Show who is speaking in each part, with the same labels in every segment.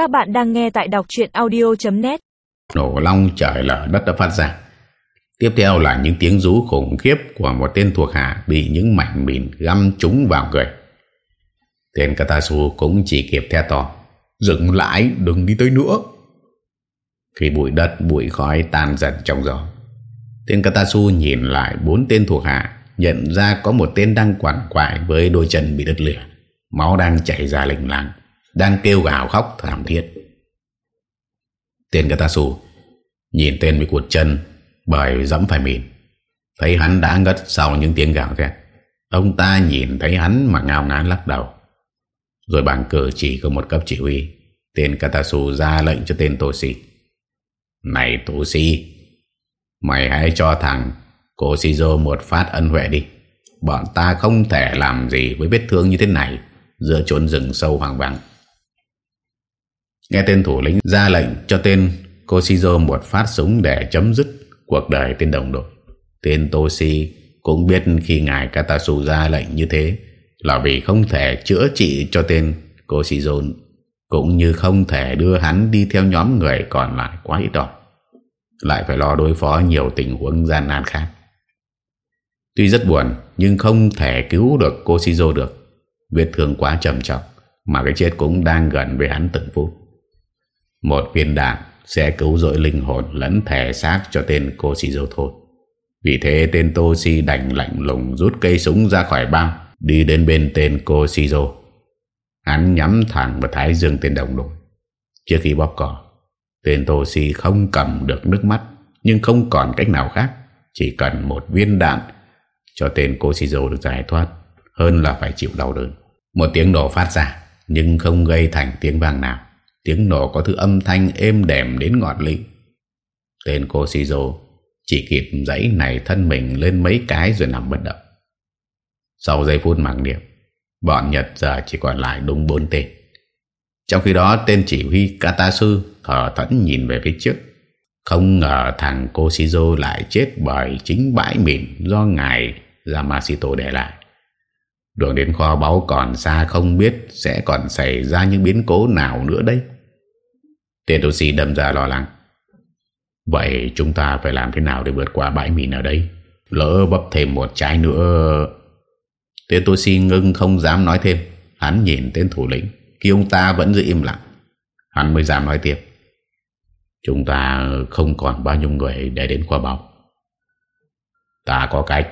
Speaker 1: Các bạn đang nghe tại đọc chuyện audio.net
Speaker 2: Nổ long trời lở đất đã phát ra. Tiếp theo là những tiếng rú khủng khiếp Của một tên thuộc hạ Bị những mảnh mìn găm trúng vào người. Tên Katasu cũng chỉ kịp theo to, Dừng lại, đừng đi tới nữa. Khi bụi đất, bụi khói tan dần trong gió, Tên Katasu nhìn lại bốn tên thuộc hạ, Nhận ra có một tên đang quằn quại Với đôi chân bị đứt lửa Máu đang chảy ra lình làng. Đang kêu gào khóc thảm thiết. Tên Katasu Nhìn tên bị cuột chân Bởi dẫm phải mìn Thấy hắn đã ngất sau những tiếng gào thét. Ông ta nhìn thấy hắn mà ngao ngán lắc đầu. Rồi bằng cử chỉ của một cấp chỉ huy, Tên Katasu ra lệnh cho tên Toshi Này Toshi Mày hãy cho thằng Cô Shizo một phát ân huệ đi. Bọn ta không thể làm gì với vết thương như thế này Giữa trốn rừng sâu hoang vắng. Nghe tên thủ lĩnh ra lệnh cho tên Koshizo một phát súng để chấm dứt cuộc đời tên đồng đội. Tên Toshi cũng biết khi ngài Katasu ra lệnh như thế là vì không thể chữa trị cho tên Koshizo, cũng như không thể đưa hắn đi theo nhóm người còn lại quá ít đỏ. Lại phải lo đối phó nhiều tình huống gian nan khác. Tuy rất buồn, nhưng không thể cứu được Koshizo được. Vết thương quá trầm trọng, mà cái chết cũng đang gần với hắn từng phút. Một viên đạn sẽ cứu rỗi linh hồn lẫn thể xác cho tên cô Shizu thôi. Vì thế tên Toshi đành lạnh lùng rút cây súng ra khỏi bao đi đến bên tên cô Shizu. Hắn nhắm thẳng vào thái dương tên đồng đội. Trước khi bóp cỏ, tên Toshi không cầm được nước mắt nhưng không còn cách nào khác. Chỉ cần một viên đạn cho tên cô Shizu được giải thoát hơn là phải chịu đau đớn. Một tiếng nổ phát ra nhưng không gây thành tiếng vang nào. Tiếng nổ có thứ âm thanh êm đềm đến ngọt lị. Tên cô Shizu Chỉ kịp dãy này thân mình lên mấy cái rồi nằm bất động. Sau giây phút mặc niệm, Bọn Nhật giờ chỉ còn lại đúng bốn tên. Trong khi đó, tên chỉ huy Katasu Thở thẫn nhìn về phía trước. Không ngờ thằng cô Shizu lại chết bởi chính bãi mịn Do ngài Yamashito để lại. Đường đến kho báu còn xa không biết sẽ còn xảy ra những biến cố nào nữa đây. Tên Toshi đâm ra lo lắng. Vậy chúng ta phải làm thế nào để vượt qua bãi mìn ở đây? Lỡ bấp thêm một trái nữa... Tên Toshi ngưng không dám nói thêm. Hắn nhìn tên thủ lĩnh. Khi ông ta vẫn giữ im lặng. Hắn mới dám nói tiếp. Chúng ta không còn bao nhiêu người để đến kho bọc. Ta có cách.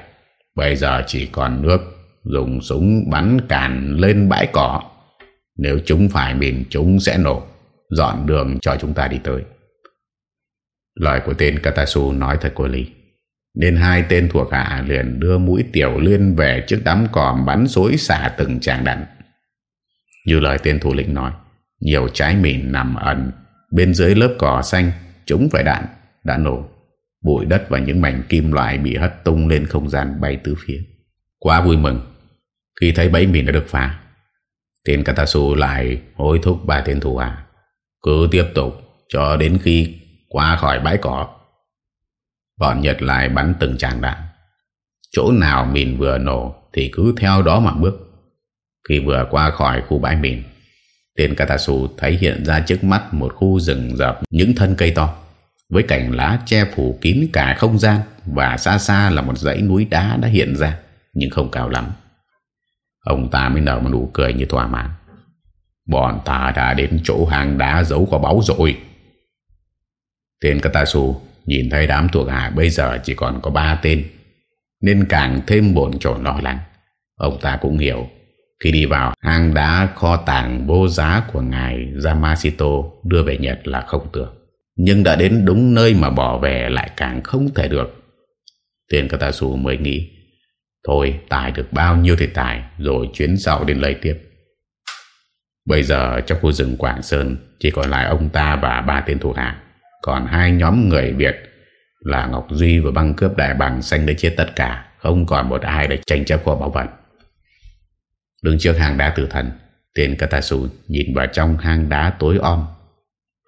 Speaker 2: Bây giờ chỉ còn nước dùng súng bắn càn lên bãi cỏ. Nếu chúng phải mìn chúng sẽ nổ, dọn đường cho chúng ta đi tới. Lời của tên Katasu nói thật có lý. Nên hai tên thuộc hạ liền đưa mũi tiểu liên về trước đám cỏ bắn xối xả từng tràng đạn. Như lời tên thủ lĩnh nói, nhiều trái mìn nằm ẩn bên dưới lớp cỏ xanh, chúng phải đạn, đã nổ. Bụi đất và những mảnh kim loại bị hất tung lên không gian bay tứ phía. Quá vui mừng Khi thấy bẫy mìn đã được phá Tên Katasu lại hối thúc ba tên thủ hạ cứ tiếp tục, Cho đến khi qua khỏi bãi cỏ Bọn Nhật lại bắn từng tràng đạn Chỗ nào mìn vừa nổ Thì cứ theo đó mà bước Khi vừa qua khỏi khu bãi mìn, Tên Katasu thấy hiện ra trước mắt Một khu rừng rập những thân cây to, Với cảnh lá che phủ kín cả không gian Và xa xa là một dãy núi đá đã hiện ra, nhưng không cao lắm. Ông ta mới nở một nụ cười như thỏa mãn. Bọn ta đã đến chỗ hang đá giấu kho báu rồi. Tên Katasu nhìn thấy đám thuộc hạ bây giờ chỉ còn có ba tên, nên càng thêm bồn chồn lo lắng. Ông ta cũng hiểu, khi đi vào hang đá kho tàng vô giá của ngài Yamashito đưa về Nhật là không tưởng. Nhưng đã đến đúng nơi mà bỏ về lại càng không thể được. Tên Katasu mới nghĩ Thôi tài được bao nhiêu thì tài Rồi chuyến sau đến lấy tiếp Bây giờ trong khu rừng Quảng Sơn Chỉ còn lại ông ta và ba tên thủ hạ. Còn hai nhóm người Việt Là Ngọc Duy và băng cướp đại bằng Xanh đã chết tất cả, Không còn một ai để tranh chấp kho bảo vật Đứng trước hang đá tử thần, Tên Katasu nhìn vào trong hang đá tối om.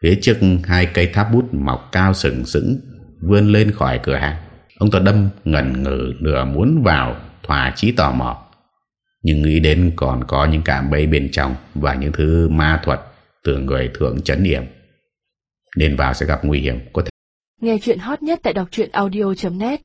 Speaker 2: Phía trước hai cây tháp bút mọc cao sừng sững, Vươn lên khỏi cửa hàng Ông ta đâm ngần ngừ, nửa muốn vào, thỏa chí tò mò. Nhưng nghĩ đến còn có những cảm bẫy bên trong và những thứ ma thuật từ người thượng chấn điểm Nên vào sẽ gặp nguy hiểm, có thể.
Speaker 3: Nghe chuyện hot nhất tại đọc truyện audio.net